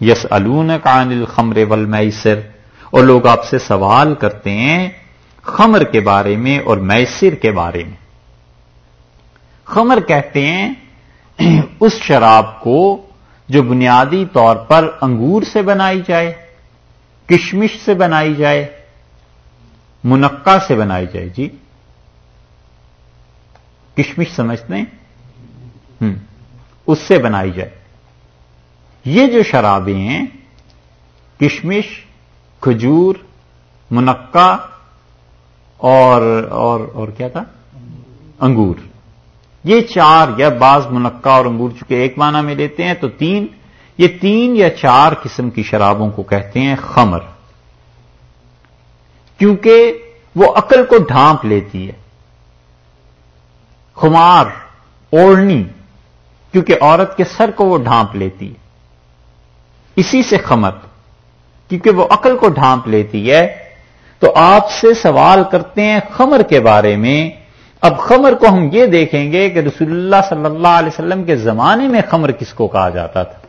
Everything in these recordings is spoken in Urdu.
یس الون کان الخمر والمیسر اور لوگ آپ سے سوال کرتے ہیں خمر کے بارے میں اور میسر کے بارے میں۔ خمر کہتے ہیں اس شراب کو جو بنیادی طور پر انگور سے بنائی جائے، کشمش سے بنائی جائے، منقع سے بنائی جائے۔ جی؟ کشمش سمجھتے ہیں؟ اس سے بنائی جائے۔ یہ جو شرابیں ہیں، کشمش، کھجور، منقع اور اور اور کیا تھا؟ انگور۔ یہ چار، یا بعض منقع اور انگور چکے ایک معنی میں لیتے ہیں، تو تین، یہ تین یا چار قسم کی شرابوں کو کہتے ہیں، خمر۔ کیونکہ وہ عقل کو ڈھانپ لیتی ہے۔ خمار، اوڑھنی، کیونکہ عورت کے سر کو وہ ڈھانپ لیتی ہے۔ اسی سے خمر کیونکہ وہ عقل کو ڈھانپ لیتی ہے۔ تو آپ سے سوال کرتے ہیں خمر کے بارے میں۔ اب خمر کو ہم یہ دیکھیں گے کہ رسول اللہ صلی اللہ علیہ وسلم کے زمانے میں خمر کس کو کہا جاتا تھا۔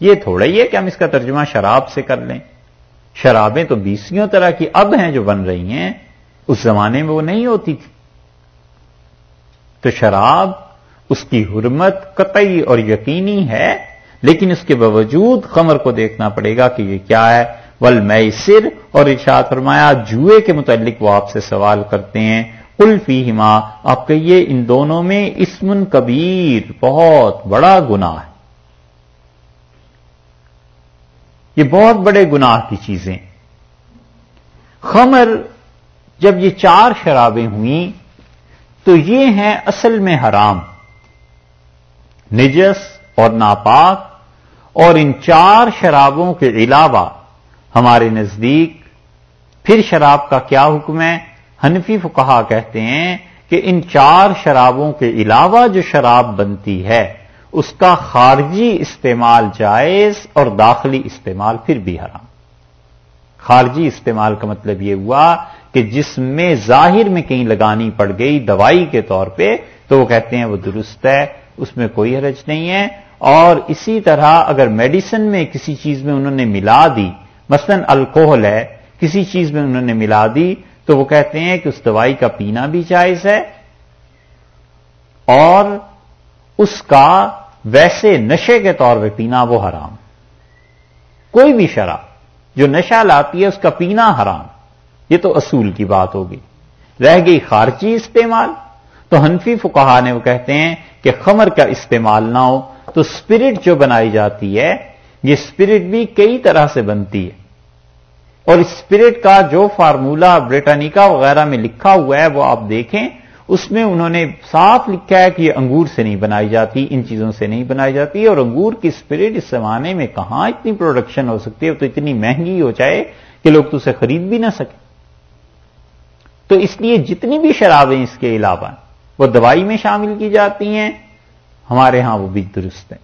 یہ تھوڑا ہی ہے کہ ہم اس کا ترجمہ شراب سے کر لیں۔ شرابیں تو بیسوں طرح کی اب ہیں جو بن رہی ہیں۔ اس زمانے میں وہ نہیں ہوتی تھی۔ تو شراب، اس کی حرمت قطعی اور یقینی ہے لیکن اس کے باوجود خمر کو دیکھنا پڑے گا کہ یہ کیا ہے۔ ول میسر اور ارشاد فرمایا، جوئے کے متعلق وہ آپ سے سوال کرتے ہیں۔ الفی ہما آپ کہیے، ان دونوں میں اسمن کبیر، بہت بڑا گناہ ہے۔ یہ بہت بڑے گناہ کی چیزیں۔ خمر، جب یہ چار شرابیں ہوئیں، تو یہ ہیں اصل میں حرام۔ نجس اور ناپاک اور ان چار شرابوں کے علاوہ ہمارے نزدیک پھر شراب کا کیا حکم ہے؟ حنفی فکہ کہتے ہیں کہ ان چار شرابوں کے علاوہ جو شراب بنتی ہے، اس کا خارجی استعمال جائز اور داخلی استعمال پھر بھی حرام۔ خارجی استعمال کا مطلب یہ ہوا کہ جس میں ظاہر میں کہیں لگانی پڑ گئی دوائی کے طور پہ تو وہ کہتے ہیں وہ درست ہے، اس میں کوئی حرج نہیں ہے۔ اور اسی طرح اگر میڈیسن میں کسی چیز میں انہوں نے ملا دی، مثلا الکوہل ہے، کسی چیز میں انہوں نے ملا دی، تو وہ کہتے ہیں کہ اس دوائی کا پینا بھی جائز ہے اور اس کا ویسے نشے کے طور پہ پینا وہ حرام۔ کوئی بھی شراب، جو نشہ لاتی ہے، اس کا پینا حرام۔ یہ تو اصول کی بات ہوگی۔ رہ گئی خارجی استعمال۔ تو حنفی فکہ نے وہ کہتے ہیں کہ خمر کا استعمال نہ ہو تو اسپرٹ جو بنائی جاتی ہے، یہ اسپرٹ بھی کئی طرح سے بنتی ہے۔ اور اسپرٹ کا جو فارمولا بریٹانیکا وغیرہ میں لکھا ہوا ہے، وہ آپ دیکھیں، اس میں انہوں نے صاف لکھا ہے کہ یہ انگور سے نہیں بنائی جاتی، ان چیزوں سے نہیں بنائی جاتی، اور انگور کی اسپرٹ اس زمانے میں کہاں اتنی پروڈکشن ہو سکتی ہے؟ تو اتنی مہنگی ہو جائے کہ لوگ تو اسے خرید بھی نہ سکیں۔ تو اس لیے جتنی بھی شرابیں اس کے علاوہ، وہ دوائی میں شامل کی جاتی ہیں ہمارے ہاں وہ بھی درست ہیں۔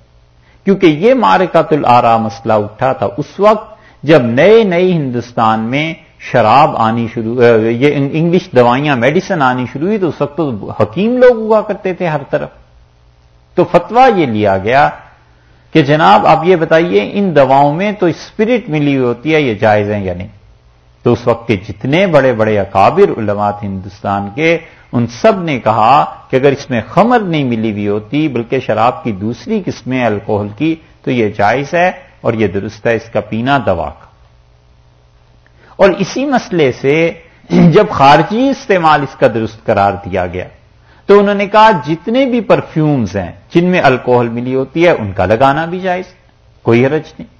کیونکہ یہ مارکات العرا مسئلہ اٹھا تھا اس وقت جب نئے نئی ہندوستان میں شراب آنی شروع یہ انگلش دوائیاں، میڈیسن آنی شروع ہوئی تو اس وقت تو حکیم لوگ ہوا کرتے تھے ہر طرف۔ تو فتوا یہ لیا گیا کہ جناب آپ یہ بتائیے ان دواؤں میں تو اسپرٹ ملی ہوئی ہوتی ہے، یہ جائز ہیں یا نہیں؟ تو اس وقت کے جتنے بڑے بڑے اکابر علماء ہندوستان کے، ان سب نے کہا کہ اگر اس میں خمر نہیں ملی ہوئی ہوتی، بلکہ شراب کی دوسری قسمیں الکوہل کی، تو یہ جائز ہے اور یہ درست ہے، اس کا پینا دوا کا اور اسی مسئلے سے جب خارجی استعمال اس کا درست قرار دیا گیا، تو انہوں نے کہا جتنے بھی پرفیومز ہیں جن میں الکوہل ملی ہوتی ہے، ان کا لگانا بھی جائز، کوئی حرج نہیں۔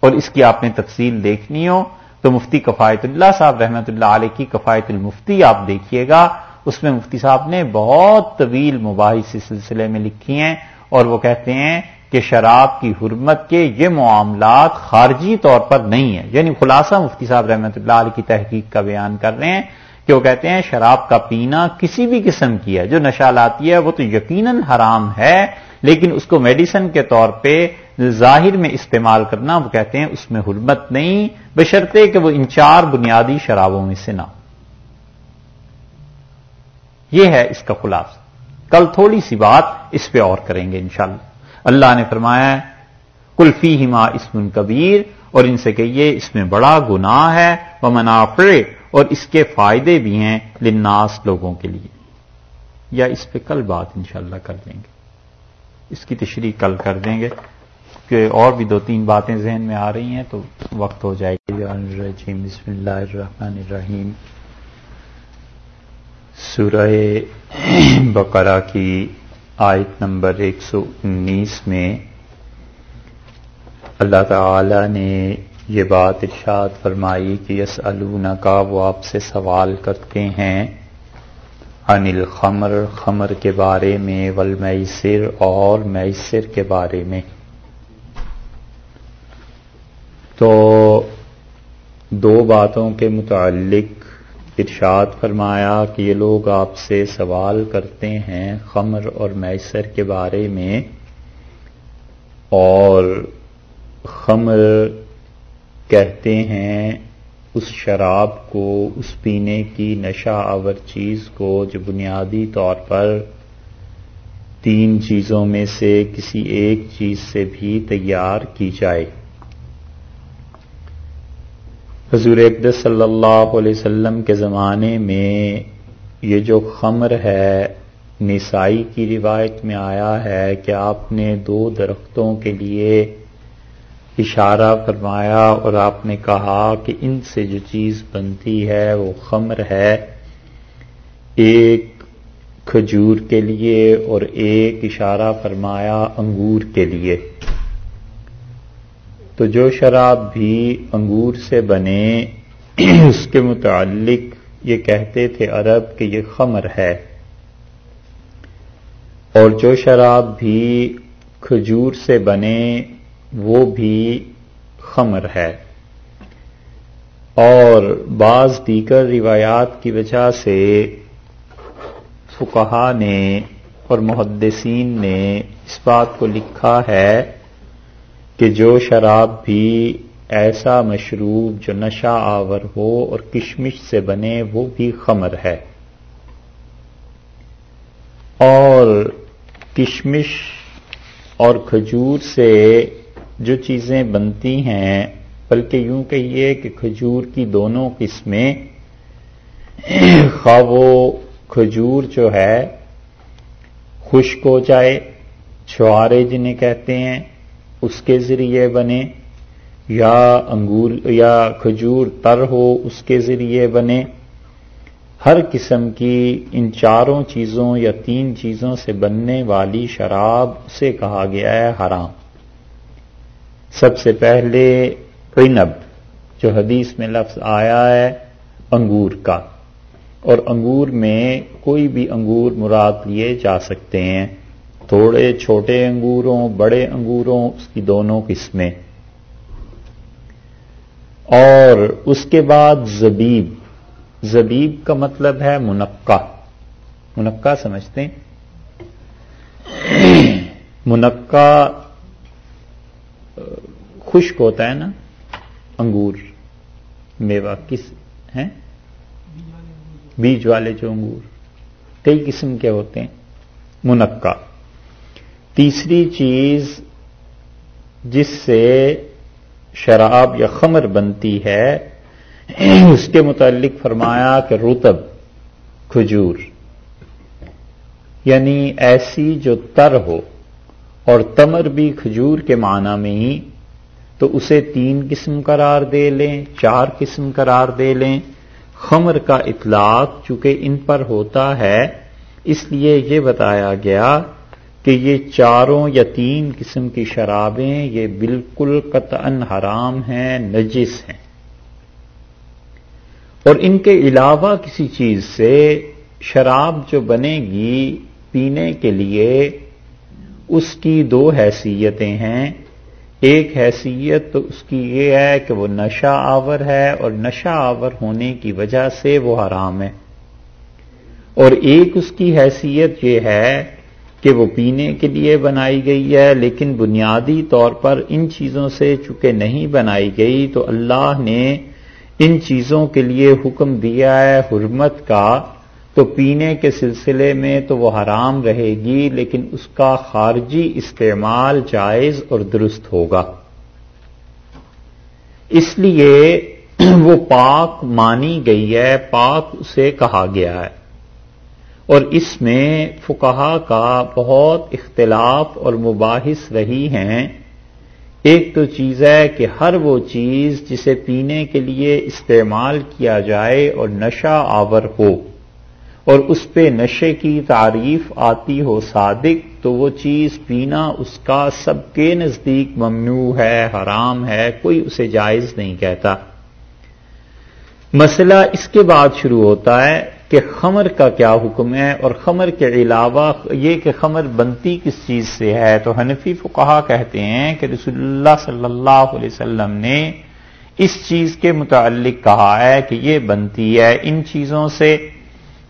اور اس کی آپ نے تفصیل دیکھنی ہو تو مفتی کفایت اللہ صاحب رحمت اللہ علیہ کی کفایت المفتی آپ دیکھیے گا۔ اس میں مفتی صاحب نے بہت طویل مباحث اس سلسلے میں لکھی ہیں اور وہ کہتے ہیں کہ شراب کی حرمت کے یہ معاملات خارجی طور پر نہیں ہیں۔ یعنی خلاصہ مفتی صاحب رحمت اللہ علیہ کی تحقیق کا بیان کر رہے ہیں۔ کہ وہ کہتے ہیں شراب کا پینا کسی بھی قسم کی ہے، جو نشہ لاتی ہے، وہ تو یقیناً حرام ہے، لیکن اس کو میڈیسن کے طور پہ ظاہر میں استعمال کرنا، وہ کہتے ہیں اس میں حرمت نہیں بشرطے کہ وہ ان چار بنیادی شرابوں میں سے نہ یہ ہے اس کا خلاصہ۔ کل تھوڑی سی بات اس پہ اور کریں گے انشاءاللہ۔ اللہ نے فرمایا کلفی ہما اسم کبیر اور ان سے کہیے، اس میں بڑا گناہ ہے وہ منافع اور اس کے فائدے بھی ہیں لناس لوگوں کے لیے۔ یا اس پہ کل بات انشاءاللہ کر دیں گے۔ اس کی تشریح کل کر دیں گے۔ کہ اور بھی دو تین باتیں ذہن میں آ رہی ہیں تو وقت ہو جائے گی۔ بسم اللہ الرحمن الرحیم۔ سورہ بقرہ کی آیت نمبر ایک سو انیس میں اللہ تعالی نے یہ بات ارشاد فرمائی کہ یس کا وہ آپ سے سوال کرتے ہیں ان الخمر، خمر کے بارے میں، والمیسر اور میسر کے بارے میں۔ تو دو باتوں کے متعلق ارشاد فرمایا کہ یہ لوگ آپ سے سوال کرتے ہیں خمر اور میسر کے بارے میں اور خمر کہتے ہیں، اس شراب کو، اس پینے کی نشہ آور چیز کو جو بنیادی طور پر تین چیزوں میں سے کسی ایک چیز سے بھی تیار کی جائے۔ حضور اقدس صلی اللہ علیہ وسلم کے زمانے میں یہ جو خمر ہے، نسائی کی روایت میں آیا ہے کہ آپ نے دو درختوں کے لیے اشارہ فرمایا اور آپ نے کہا کہ ان سے جو چیز بنتی ہے وہ خمر ہے، ایک کھجور کے لیے اور ایک اشارہ فرمایا انگور کے لیے۔ تو جو شراب بھی انگور سے بنے، اس کے متعلق یہ کہتے تھے عرب کہ یہ خمر ہے۔ اور جو شراب بھی کھجور سے بنے وہ بھی خمر ہے۔ اور بعض دیگر روایات کی وجہ سے فکہ نے اور محدثین نے اس بات کو لکھا ہے کہ جو شراب بھی ایسا مشروب جو نشہ آور ہو اور کشمش سے بنے وہ بھی خمر ہے۔ اور کشمش اور کھجور سے جو چیزیں بنتی ہیں، بلکہ یوں کہیے کہ کھجور کی دونوں قسمیں، خواہ وہ کھجور جو ہے، خشک ہو جائے، چھوارے جنہیں کہتے ہیں، اس کے ذریعے بنے، یا انگور، یا کھجور تر ہو، اس کے ذریعے بنے۔ ہر قسم کی ان چاروں چیزوں یا تین چیزوں سے بننے والی شراب، اسے کہا گیا ہے حرام۔ سب سے پہلے عنب جو حدیث میں لفظ آیا ہے، انگور کا۔ اور انگور میں کوئی بھی انگور مراد لیے جا سکتے ہیں۔ تھوڑے چھوٹے انگوروں، بڑے انگوروں، اس کی دونوں قسمیں۔ اور اس کے بعد زبیب۔ زبیب کا مطلب ہے منقع منقع سمجھتے ہیں؟ منقع خشک ہوتا ہے نا، انگور، میوہ، کس، ہیں؟ بیج والے جو انگور، کئی قسم کے ہوتے ہیں، منقع۔ تیسری چیز جس سے شراب یا خمر بنتی ہے، اس کے متعلق فرمایا کہ رتب کھجور۔ یعنی ایسی جو تر ہو، اور تمر بھی کھجور کے معنی میں ہی تو اسے تین قسم قرار دے لیں، چار قسم قرار دے لیں۔ خمر کا اطلاق چونکہ ان پر ہوتا ہے، اس لیے یہ بتایا گیا کہ یہ چاروں یا تین قسم کی شرابیں یہ بالکل قطعا حرام ہیں، نجس ہیں۔ اور ان کے علاوہ کسی چیز سے شراب جو بنے گی پینے کے لیے اس کی دو حیثیتیں ہیں۔ ایک حیثیت تو اس کی یہ ہے کہ وہ نشہ آور ہے اور نشہ آور ہونے کی وجہ سے وہ حرام ہے۔ اور ایک اس کی حیثیت یہ ہے کہ وہ پینے کے لیے بنائی گئی ہے، لیکن بنیادی طور پر ان چیزوں سے چونکہ نہیں بنائی گئی تو اللہ نے ان چیزوں کے لیے حکم دیا ہے، حرمت کا تو پینے کے سلسلے میں تو وہ حرام رہے گی، لیکن اس کا خارجی استعمال جائز اور درست ہوگا۔ اس لیے وہ پاک مانی گئی ہے، پاک اسے کہا گیا ہے۔ اور اس میں فکہ کا بہت اختلاف اور مباحث رہی ہیں۔ ایک تو چیز ہے کہ ہر وہ چیز جسے پینے کے لیے استعمال کیا جائے اور نشہ آور ہو۔ اور اس پہ نشے کی تعریف آتی ہو صادق، تو وہ چیز پینا اس کا سب کے نزدیک ممنوع ہے، حرام ہے، کوئی اسے جائز نہیں کہتا۔ مسئلہ اس کے بعد شروع ہوتا ہے کہ خمر کا کیا حکم ہے اور خمر کے علاوہ یہ کہ خمر بنتی کس چیز سے ہے؟ تو حنفی فقہا کہتے ہیں کہ رسول اللہ صلی اللہ علیہ وسلم نے اس چیز کے متعلق کہا ہے کہ یہ بنتی ہے ان چیزوں سے۔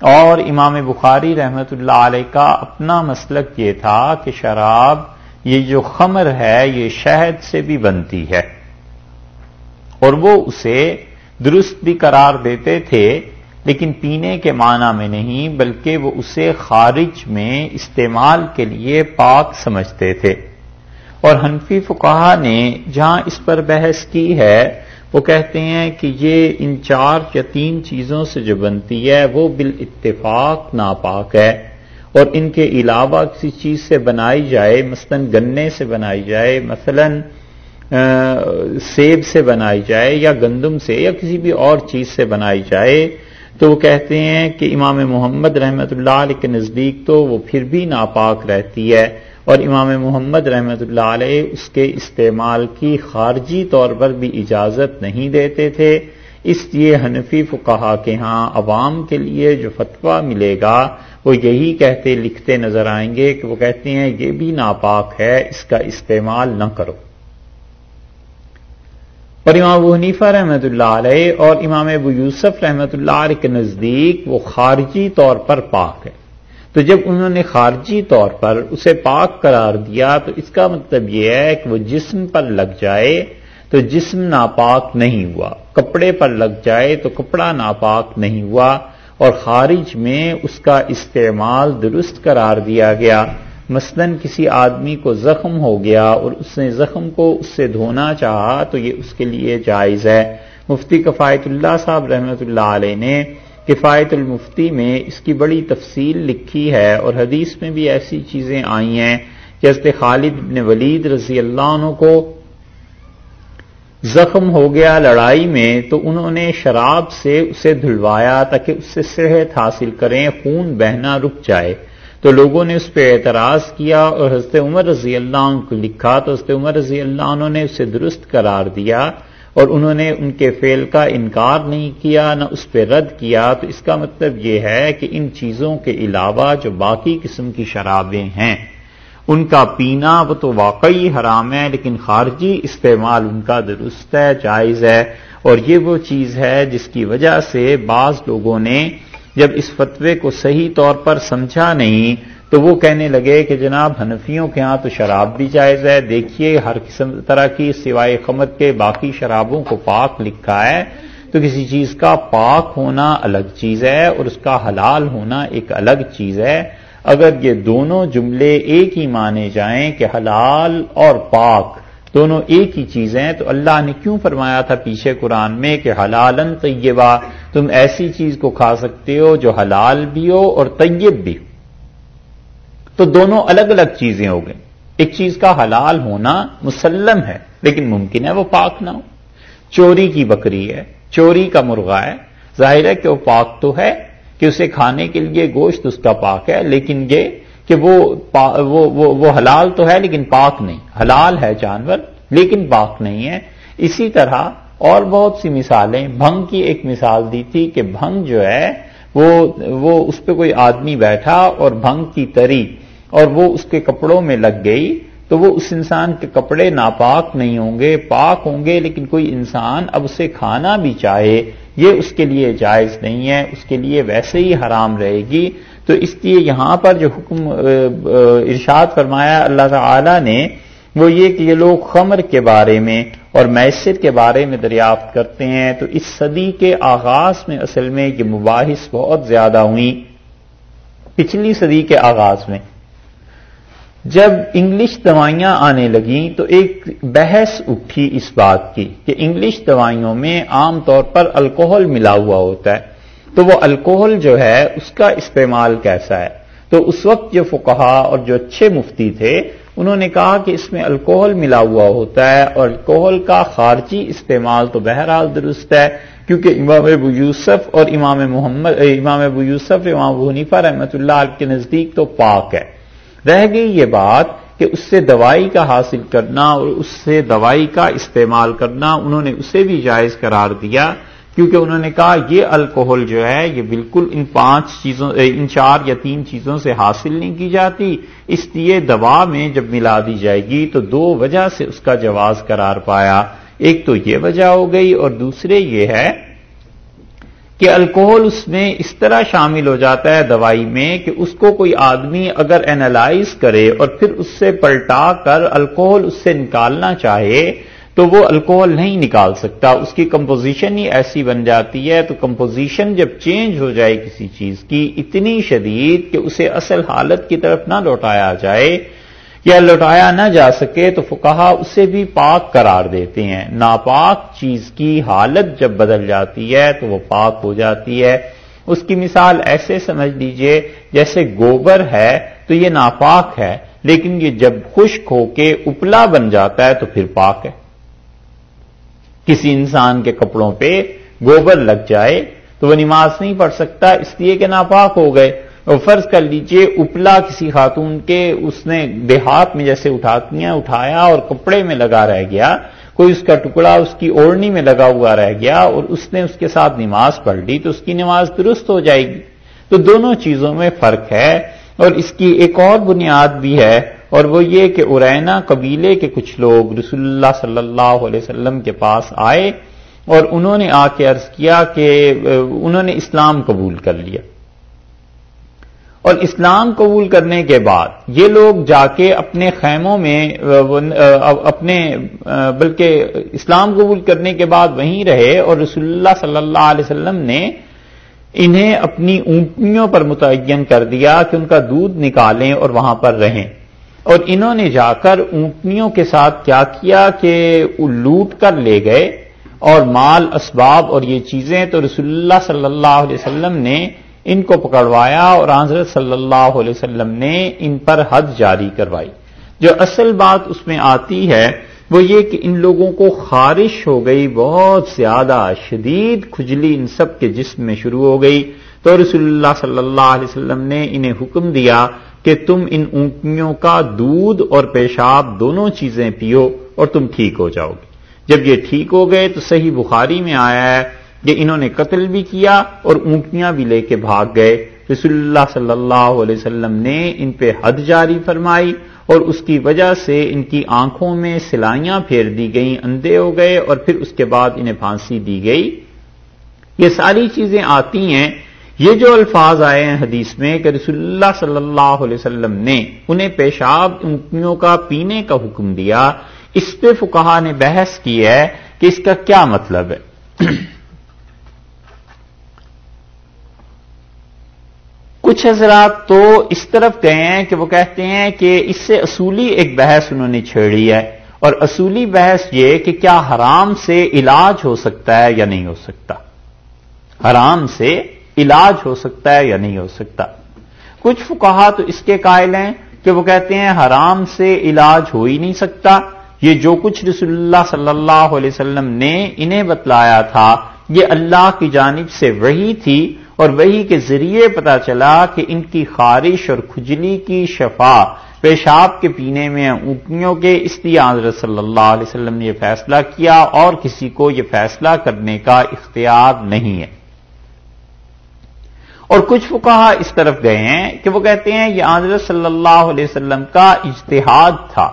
اور امام بخاری رحمت اللہ علیہ کا اپنا مسلک یہ تھا کہ شراب یہ جو خمر ہے یہ شہد سے بھی بنتی ہے۔ اور وہ اسے درست بھی قرار دیتے تھے، لیکن پینے کے معنی میں نہیں، بلکہ وہ اسے خارج میں استعمال کے لیے پاک سمجھتے تھے۔ اور حنفی فکہ نے جہاں اس پر بحث کی ہے وہ کہتے ہیں کہ یہ ان چار یا تین چیزوں سے جو بنتی ہے، وہ بال اتفاق ناپاک ہے۔ اور ان کے علاوہ کسی چیز سے بنائی جائے، مثلا گنے سے بنائی جائے، مثلا سیب سے بنائی جائے یا گندم سے یا کسی بھی اور چیز سے بنائی جائے تو وہ کہتے ہیں کہ امام محمد رحمت اللہ علیہ کے نزدیک تو وہ پھر بھی ناپاک رہتی ہے اور امام محمد رحمت اللہ علیہ اس کے استعمال کی خارجی طور پر بھی اجازت نہیں دیتے تھے۔ اس لیے حنفی فقہا کے ہاں عوام کے لیے جو فتویٰ ملے گا، وہ یہی کہتے لکھتے نظر آئیں گے کہ وہ کہتے ہیں یہ بھی ناپاک ہے، اس کا استعمال نہ کرو۔ اور امام ابو حنیفہ رحمۃ اللہ علیہ اور امام ابو یوسف رحمۃ اللہ علیہ کے نزدیک وہ خارجی طور پر پاک ہے۔ تو جب انہوں نے خارجی طور پر اسے پاک قرار دیا تو اس کا مطلب یہ ہے کہ وہ جسم پر لگ جائے تو جسم ناپاک نہیں ہوا۔ کپڑے پر لگ جائے تو کپڑا ناپاک نہیں ہوا۔ اور خارج میں اس کا استعمال درست قرار دیا گیا۔ مثلا کسی آدمی کو زخم ہو گیا اور اس نے زخم کو اس سے دھونا چاہا تو یہ اس کے لیے جائز ہے۔ مفتی کفایت اللہ صاحب رحمۃ اللہ علیہ نے کفایت المفتی میں اس کی بڑی تفصیل لکھی ہے اور حدیث میں بھی ایسی چیزیں آئی ہیں جیسے خالد بن ولید رضی اللہ عنہ کو زخم ہو گیا لڑائی میں تو انہوں نے شراب سے اسے دھلوایا تاکہ اس سے صحت حاصل کریں، خون بہنا رک جائے۔ تو لوگوں نے اس پہ اعتراض کیا اور حضرت عمر رضی اللہ عنہ کو لکھا تو حضرت عمر رضی اللہ عنہ نے اسے درست قرار دیا اور انہوں نے ان کے فعل کا انکار نہیں کیا، نہ اس پہ رد کیا۔ تو اس کا مطلب یہ ہے کہ ان چیزوں کے علاوہ جو باقی قسم کی شرابیں ہیں، ان کا پینا وہ تو واقعی حرام ہے، لیکن خارجی استعمال ان کا درست ہے، جائز ہے۔ اور یہ وہ چیز ہے جس کی وجہ سے بعض لوگوں نے جب اس فتوے کو صحیح طور پر سمجھا نہیں، تو وہ کہنے لگے کہ جناب حنفیوں کے ہاں تو شراب بھی جائز ہے۔ دیکھیے، ہر قسم طرح کی سوائے خمت کے باقی شرابوں کو پاک لکھا ہے۔ تو کسی چیز کا پاک ہونا الگ چیز ہے اور اس کا حلال ہونا ایک الگ چیز ہے۔ اگر یہ دونوں جملے ایک ہی مانے جائیں کہ حلال اور پاک دونوں ایک ہی چیزیں تو اللہ نے کیوں فرمایا تھا پیچھے قرآن میں کہ حلالن طیبہ، تم ایسی چیز کو کھا سکتے ہو جو حلال بھی ہو اور طیب بھی تو دونوں الگ الگ چیزیں ہو گئیں۔ ایک چیز کا حلال ہونا مسلم ہے، لیکن ممکن ہے وہ پاک نہ ہو۔ چوری کی بکری ہے، چوری کا مرغا ہے۔ ظاہر ہے کہ وہ پاک تو ہے، کہ اسے کھانے کے لیے گوشت اس کا پاک ہے، لیکن یہ کہ وہ وہ, وہ, وہ حلال تو ہے لیکن پاک نہیں۔ حلال ہے جانور لیکن پاک نہیں ہے۔ اسی طرح اور بہت سی مثالیں۔ بھنگ کی ایک مثال دی تھی کہ بھنگ جو ہے وہ وہ اس پہ کوئی آدمی بیٹھا اور بھنگ کی تری اور وہ اس کے کپڑوں میں لگ گئی تو وہ اس انسان کے کپڑے ناپاک نہیں ہوں گے پاک ہوں گے لیکن کوئی انسان اب اسے کھانا بھی چاہے یہ اس کے لیے جائز نہیں ہے اس کے لیے ویسے ہی حرام رہے گی۔ تو اس لیے یہاں پر جو حکم ارشاد فرمایا اللہ تعالی نے، وہ یہ کہ یہ لوگ خمر کے بارے میں اور میسر کے بارے میں دریافت کرتے ہیں، تو اس صدی کے آغاز میں اصل میں یہ مباحث بہت زیادہ ہوئی پچھلی صدی کے آغاز میں۔ جب انگلش دوائیاں آنے لگیں تو ایک بحث اٹھی اس بات کی کہ انگلش دوائیوں میں عام طور پر الکوہل ملا ہوا ہوتا ہے۔ تو وہ الکوہل جو ہے، اس کا استعمال کیسا ہے؟ تو اس وقت جو فکہ اور جو اچھے مفتی تھے، انہوں نے کہا کہ اس میں الکوہل ملا ہوا ہوتا ہے اور الکوہل کا خارجی استعمال تو بہرحال درست ہے، کیونکہ امام ابو یوسف اور امام محمد امام ابو یوسف، امام ابو حنیفہ رحمۃ اللہ علیہ کے نزدیک تو پاک ہے۔ رہ گئی یہ بات کہ اس سے دوائی کا حاصل کرنا اور اس سے دوائی کا استعمال کرنا، انہوں نے اسے بھی جائز قرار دیا۔ کیونکہ انہوں نے کہا یہ الکوہل جو ہے یہ بالکل ان پانچ چیزوں ان چار یا تین چیزوں سے حاصل نہیں کی جاتی۔ اس لیے دوا میں جب ملا دی جائے گی تو دو وجہ سے اس کا جواز قرار پایا۔ ایک تو یہ وجہ ہو گئی اور دوسرے یہ ہے کہ الکوہل اس میں اس طرح شامل ہو جاتا ہے دوائی میں کہ اس کو کوئی آدمی اگر اینالائز کرے اور پھر اس سے پلٹا کر الکوہل اس سے نکالنا چاہے تو وہ الکوہل نہیں نکال سکتا، اس کی کمپوزیشن ہی ایسی بن جاتی ہے تو کمپوزیشن جب چینج ہو جائے کسی چیز کی، اتنی شدید کہ اسے اصل حالت کی طرف نہ لوٹایا جائے، یا لوٹایا نہ جا سکے تو فکہ اسے بھی پاک قرار دیتے ہیں۔ ناپاک چیز کی حالت جب بدل جاتی ہے تو وہ پاک ہو جاتی ہے۔ اس کی مثال ایسے سمجھ لیجیے جیسے گوبر ہے تو یہ ناپاک ہے، لیکن یہ جب خشک ہو کے اپلا بن جاتا ہے تو پھر پاک ہے۔ کسی انسان کے کپڑوں پہ گوبر لگ جائے تو وہ نماز نہیں پڑھ سکتا، اس لیے کہ ناپاک ہو گئے۔ اور فرض کر لیجیے، اپلا کسی خاتون کے اس نے دیہات میں جیسے اٹھاتی ہیں اٹھایا اور کپڑے میں لگا رہ گیا، کوئی اس کا ٹکڑا اس کی اوڑنی میں لگا ہوا رہ گیا اور اس نے اس کے ساتھ نماز پڑھ لی تو اس کی نماز درست ہو جائے گی۔ تو دونوں چیزوں میں فرق ہے۔ اور اس کی ایک اور بنیاد بھی ہے۔ اور وہ یہ کہ ارینا قبیلے کے کچھ لوگ رسول اللہ صلی اللہ علیہ وسلم کے پاس آئے اور انہوں نے آ کے عرض کیا کہ انہوں نے اسلام قبول کر لیا۔ اور اسلام قبول کرنے کے بعد یہ لوگ جا کے اپنے خیموں میں اپنے بلکہ اسلام قبول کرنے کے بعد وہیں رہے اور رسول اللہ صلی اللہ علیہ وسلم نے انہیں اپنی اونٹنیوں پر متعین کر دیا کہ ان کا دودھ نکالیں اور وہاں پر رہیں۔ اور انہوں نے جا کر اونٹنیوں کے ساتھ کیا کیا کہ لوٹ کر لے گئے اور مال، اسباب اور یہ چیزیں تو رسول اللہ صلی اللہ علیہ وسلم نے ان کو پکڑوایا اور حضرت صلی اللہ علیہ وسلم نے ان پر حد جاری کروائی۔ جو اصل بات اس میں آتی ہے وہ یہ کہ ان لوگوں کو خارش ہو گئی، بہت زیادہ شدید کھجلی ان سب کے جسم میں شروع ہو گئی۔ تو رسول اللہ صلی اللہ علیہ وسلم نے انہیں حکم دیا کہ تم ان اونٹنیوں کا دودھ اور پیشاب دونوں چیزیں پیو اور تم ٹھیک ہو جاؤ گے۔ جب یہ ٹھیک ہو گئے تو صحیح بخاری میں آیا ہے کہ انہوں نے قتل بھی کیا اور اونٹنیاں بھی لے کے بھاگ گئے۔ رسول اللہ صلی اللہ علیہ وسلم نے ان پہ حد جاری فرمائی اور اس کی وجہ سے ان کی آنکھوں میں سلائیاں پھیر دی گئیں، اندھے ہو گئے اور پھر اس کے بعد انہیں پھانسی دی گئی۔ یہ ساری چیزیں آتی ہیں یہ جو الفاظ آئے ہیں حدیث میں کہ رسول اللہ صلی اللہ علیہ وسلم نے انہیں پیشاب انکیوں کا پینے کا حکم دیا، اس پہ فکہ نے بحث کی ہے کہ اس کا کیا مطلب ہے۔ کچھ حضرات تو اس طرف گئے ہیں کہ وہ کہتے ہیں کہ اس سے اصولی ایک بحث انہوں نے چھیڑی ہے، اور اصولی بحث یہ کہ کیا حرام سے علاج ہو سکتا ہے یا نہیں ہو سکتا۔ حرام سے علاج ہو سکتا ہے یا نہیں ہو سکتا۔ کچھ فکہ تو اس کے قائل ہیں کہ وہ کہتے ہیں حرام سے علاج ہو ہی نہیں سکتا۔ یہ جو کچھ رسول اللہ صلی اللہ علیہ وسلم نے انہیں بتلایا تھا، یہ اللہ کی جانب سے وہی تھی اور وہی کے ذریعے پتا چلا کہ ان کی خارش اور کھجلی کی شفا پیشاب کے پینے میں اونٹنیوں کے اس لیے حضرت صلی اللہ علیہ وسلم نے یہ فیصلہ کیا اور کسی کو یہ فیصلہ کرنے کا اختیار نہیں ہے۔ اور کچھ فکہ اس طرف گئے ہیں کہ وہ کہتے ہیں یہ حضرت صلی اللہ علیہ وسلم کا اجتہاد تھا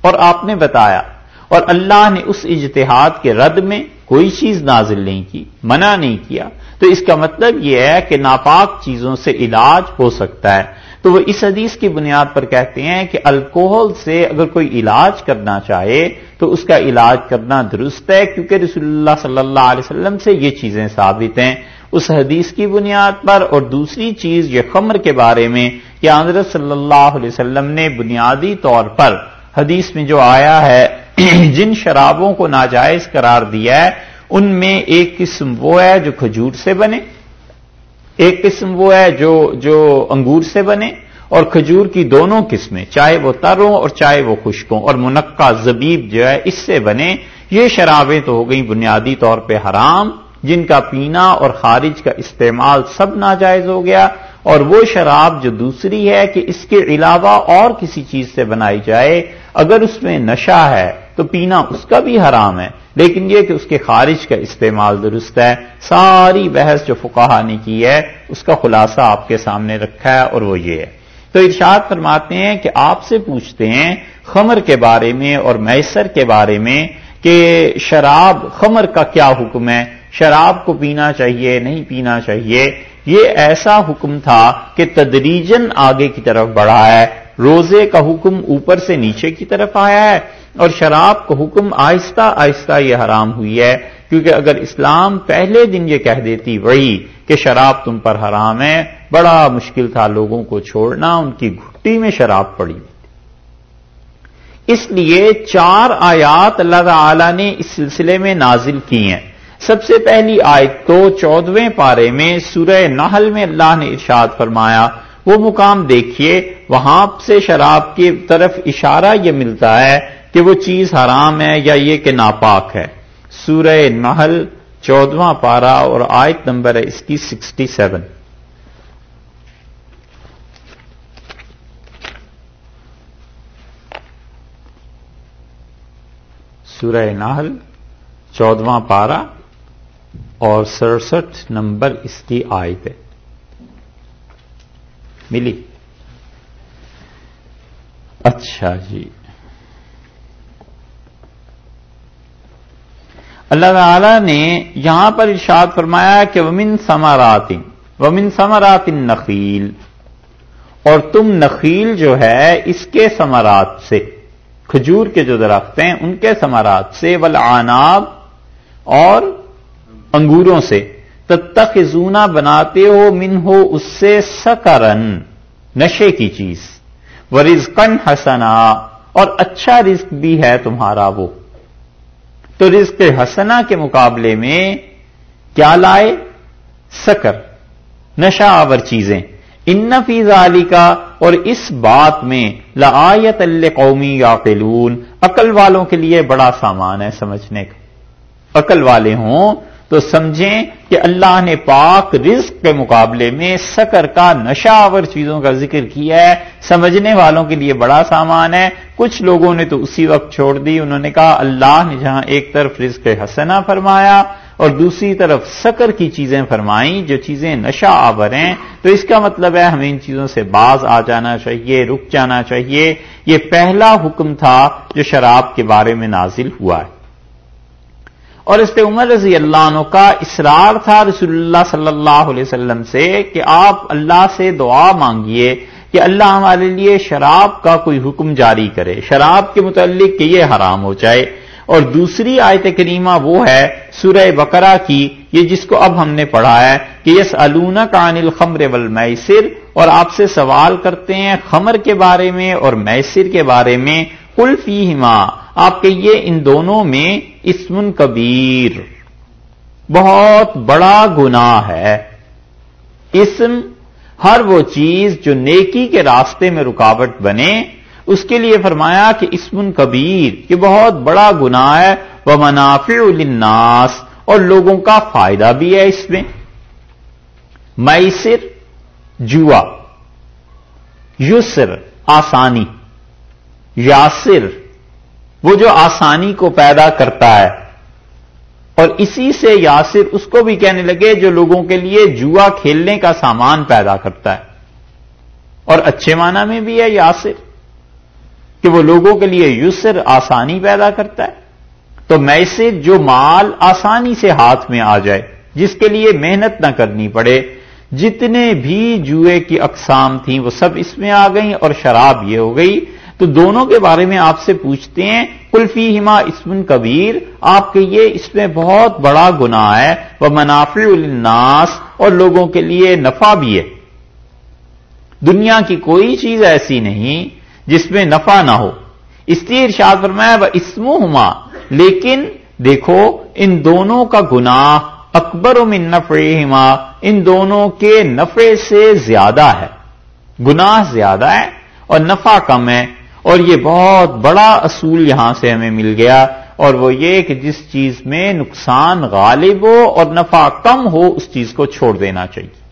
اور آپ نے بتایا اور اللہ نے اس اجتہاد کے رد میں کوئی چیز نازل نہیں کی، منع نہیں کیا۔ تو اس کا مطلب یہ ہے کہ ناپاک چیزوں سے علاج ہو سکتا ہے۔ تو وہ اس حدیث کی بنیاد پر کہتے ہیں کہ الکوہل سے اگر کوئی علاج کرنا چاہے تو اس کا علاج کرنا درست ہے، کیونکہ رسول اللہ صلی اللہ علیہ وسلم سے یہ چیزیں ثابت ہیں۔ اس حدیث کی بنیاد پر اور دوسری چیز یہ خمر کے بارے میں کہ حضرت صلی اللہ علیہ وسلم نے بنیادی طور پر حدیث میں جو آیا ہے، جن شرابوں کو ناجائز قرار دیا ہے، ان میں ایک قسم وہ ہے جو کھجور سے بنے، ایک قسم وہ ہے جو جو انگور سے بنے، اور کھجور کی دونوں قسمیں، چاہے وہ تروں اور چاہے وہ خشکوں، اور منقع زبیب جو ہے اس سے بنے، یہ شرابیں تو ہو گئیں بنیادی طور پہ حرام۔ جن کا پینا اور خارج کا استعمال سب ناجائز ہو گیا اور وہ شراب جو دوسری ہے کہ اس کے علاوہ اور کسی چیز سے بنائی جائے، اگر اس میں نشہ ہے تو پینا اس کا بھی حرام ہے، لیکن یہ کہ اس کے خارج کا استعمال درست ہے، ساری بحث جو فقہ نے کی ہے، اس کا خلاصہ آپ کے سامنے رکھا ہے اور وہ یہ ہے۔ تو ارشاد فرماتے ہیں کہ آپ سے پوچھتے ہیں خمر کے بارے میں اور میسر کے بارے میں کہ شراب خمر کا کیا حکم ہے؟ شراب کو پینا چاہیے، نہیں پینا چاہیے، یہ ایسا حکم تھا کہ تدریجن آگے کی طرف بڑھا ہے، روزے کا حکم اوپر سے نیچے کی طرف آیا ہے، اور شراب کا حکم آہستہ آہستہ یہ حرام ہوئی ہے، کیونکہ اگر اسلام پہلے دن یہ کہہ دیتی وہی کہ شراب تم پر حرام ہے، بڑا مشکل تھا لوگوں کو چھوڑنا، ان کی گھٹی میں شراب پڑی۔ اس لیے چار آیات اللہ تعالی نے اس سلسلے میں نازل کی ہیں۔ سب سے پہلی آیت تو چودویں پارے میں سورہ نحل میں اللہ نے ارشاد فرمایا، وہ مقام دیکھیے، وہاں سے شراب کی طرف اشارہ یہ ملتا ہے کہ وہ چیز حرام ہے یا یہ کہ ناپاک ہے۔ سورہ نحل چودواں پارا اور آیت نمبر ہے اس کی سکسٹی سیون۔ سورہ نحل چودواں پارا اور سڑسٹھ نمبر اس کی آیت ہے ملی۔ اچھا جی۔ اللہ تعالی نے یہاں پر ارشاد فرمایا کہ ومن سمارات ومن سمارات نخیل اور تم نخیل جو ہے اس کے سمارات سے، کھجور کے جو درخت ہیں، ان کے سمارات سے ولعناب اور انگوروں سے تک بناتے ہو من ہو اس سے سکرن، نشے کی چیز۔ وہ رزقن حسنا، اور اچھا رزق بھی ہے تمہارا وہ۔ تو رزق حسنا کے مقابلے میں کیا لائے؟ سکر، نشہ آور چیزیں۔ ان فیض علی کا اور اس بات میں لایت اللہ قومی یا عقل والوں کے لیے بڑا سامان ہے سمجھنے کا۔ عقل والے ہوں تو سمجھیں کہ اللہ نے پاک رزق کے مقابلے میں سکر کا نشہ آور چیزوں کا ذکر کیا ہے۔ سمجھنے والوں کے لیے بڑا سامان ہے۔ کچھ لوگوں نے تو اسی وقت چھوڑ دی۔ انہوں نے کہا، اللہ نے جہاں ایک طرف رزق حسنا فرمایا اور دوسری طرف سکر کی چیزیں فرمائیں، جو چیزیں نشہ آور ہیں۔ تو اس کا مطلب ہے، ہمیں ان چیزوں سے باز آ جانا چاہیے، رک جانا چاہیے۔ یہ پہلا حکم تھا جو شراب کے بارے میں نازل ہوا ہے۔ اور اس عمر رضی اللہ عنہ کا اصرار تھا رسول اللہ صلی اللہ علیہ وسلم سے کہ آپ اللہ سے دعا مانگیے کہ اللہ ہمارے لیے شراب کا کوئی حکم جاری کرے۔ شراب کے متعلق کہ یہ حرام ہو جائے۔ اور دوسری آیت کریمہ وہ ہے سورہ بقرہ کی، یہ جس کو اب ہم نے پڑھا ہے کہ یس الونا کان الخمر والمیسر اور آپ سے سوال کرتے ہیں خمر کے بارے میں اور میسر کے بارے میں۔ کل فی آپ کہیے ان دونوں میں اسم کبیر۔ بہت بڑا گنا ہے۔ اسم، ہر وہ چیز جو نیکی کے راستے میں رکاوٹ بنے، اس کے لیے فرمایا کہ اسم کبیر، یہ بہت بڑا گنا ہے۔ وہ منافع الناس اور لوگوں کا فائدہ بھی ہے اس میں۔ میسر، جوا۔ یسر، آسانی۔ یاسر، وہ جو آسانی کو پیدا کرتا ہے۔ اور اسی سے یاسر اس کو بھی کہنے لگے جو لوگوں کے لیے جوا کھیلنے کا سامان پیدا کرتا ہے۔ اور اچھے معنی میں بھی ہے یاسر، کہ وہ لوگوں کے لیے یسر آسانی پیدا کرتا ہے۔ تو میسر جو مال آسانی سے ہاتھ میں آ جائے، جس کے لیے محنت نہ کرنی پڑے، جتنے بھی جوئے کی اقسام تھیں وہ سب اس میں آ گئیں اور شراب یہ ہو گئی۔ تو دونوں کے بارے میں آپ سے پوچھتے ہیں کلفی ہما اسمن کبیر، آپ کے یہ اس میں بہت بڑا گناہ ہے وہ منافع الناس اور لوگوں کے لیے نفع بھی ہے۔ دنیا کی کوئی چیز ایسی نہیں جس میں نفع نہ ہو۔ اس لیے ارشاد فرمایا وہ اسمو ہما لیکن دیکھو، ان دونوں کا گناہ اکبر و من نفعہما، ان دونوں کے نفع سے زیادہ ہے۔ گناہ زیادہ ہے اور نفع کم ہے۔ اور یہ بہت بڑا اصول یہاں سے ہمیں مل گیا اور وہ یہ کہ جس چیز میں نقصان غالب ہو اور نفع کم ہو، اس چیز کو چھوڑ دینا چاہیے۔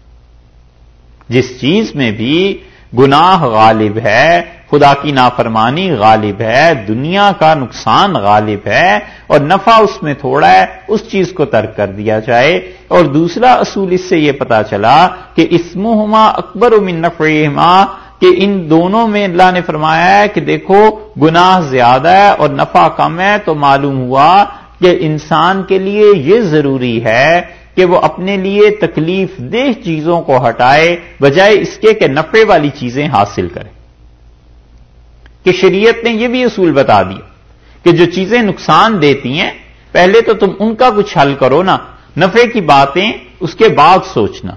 جس چیز میں بھی گناہ غالب ہے، خدا کی نافرمانی غالب ہے، دنیا کا نقصان غالب ہے اور نفع اس میں تھوڑا ہے، اس چیز کو ترک کر دیا جائے۔ اور دوسرا اصول اس سے یہ پتا چلا کہ اسمہما اکبر من نفعہما کہ ان دونوں میں اللہ نے فرمایا ہے کہ دیکھو، گناہ زیادہ ہے اور نفع کم ہے، تو معلوم ہوا کہ انسان کے لیے یہ ضروری ہے کہ وہ اپنے لیے تکلیف دہ چیزوں کو ہٹائے، بجائے اس کے کہ نفع والی چیزیں حاصل کرے۔ کہ شریعت نے یہ بھی اصول بتا دیا کہ جو چیزیں نقصان دیتی ہیں، پہلے تو تم ان کا کچھ حل کرو نا۔ نفع کی باتیں، اس کے بعد سوچنا۔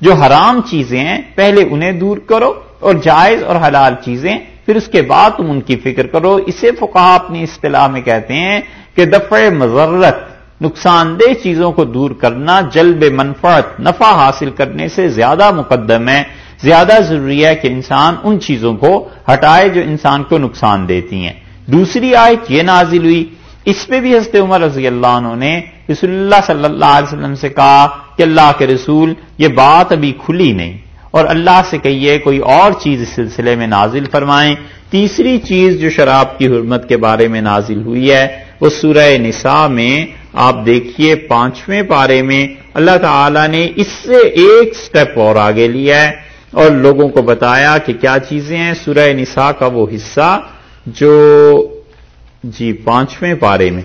جو حرام چیزیں ہیں، پہلے انہیں دور کرو۔ اور جائز اور حلال چیزیں، پھر اس کے بعد تم ان کی فکر کرو۔ اسے فقہ اپنی اصطلاح میں کہتے ہیں کہ دفع مذرت نقصان دہ چیزوں کو دور کرنا، جلب منفعت، نفع حاصل کرنے سے زیادہ مقدم ہے۔ زیادہ ضروری ہے کہ انسان ان چیزوں کو ہٹائے جو انسان کو نقصان دیتی ہیں۔ دوسری آیت یہ نازل ہوئی۔ اس پہ بھی حضرت عمر رضی اللہ عنہ نے رسول اللہ صلی اللہ علیہ وسلم سے کہا کہ اللہ کے رسول، یہ بات ابھی کھلی نہیں۔ اور اللہ سے کہیے کوئی اور چیز اس سلسلے میں نازل فرمائیں۔ تیسری چیز جو شراب کی حرمت کے بارے میں نازل ہوئی ہے، وہ سورہ نساء میں آپ دیکھیے پانچویں پارے میں اللہ تعالی نے اس سے ایک سٹیپ اور آگے لیا ہے۔ اور لوگوں کو بتایا کہ کیا چیزیں ہیں سورہ نساء کا وہ حصہ جو جی پانچویں پارے میں۔